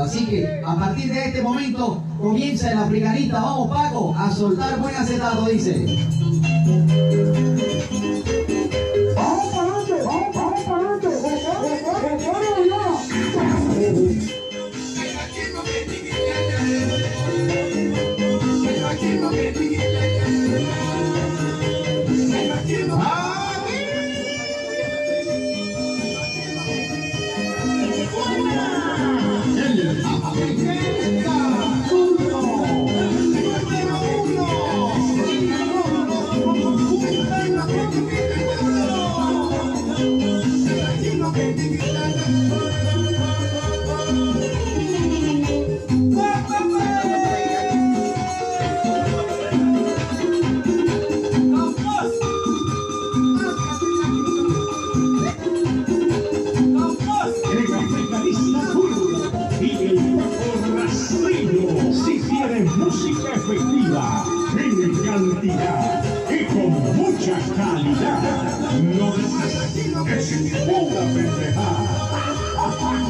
Así que a partir de este momento comienza el africanista. Vamos, Paco, a soltar buen acetato, dice. Rastrillo. Si tienes música efectiva, en cantidad y con mucha calidad, no es, es pura pendejada.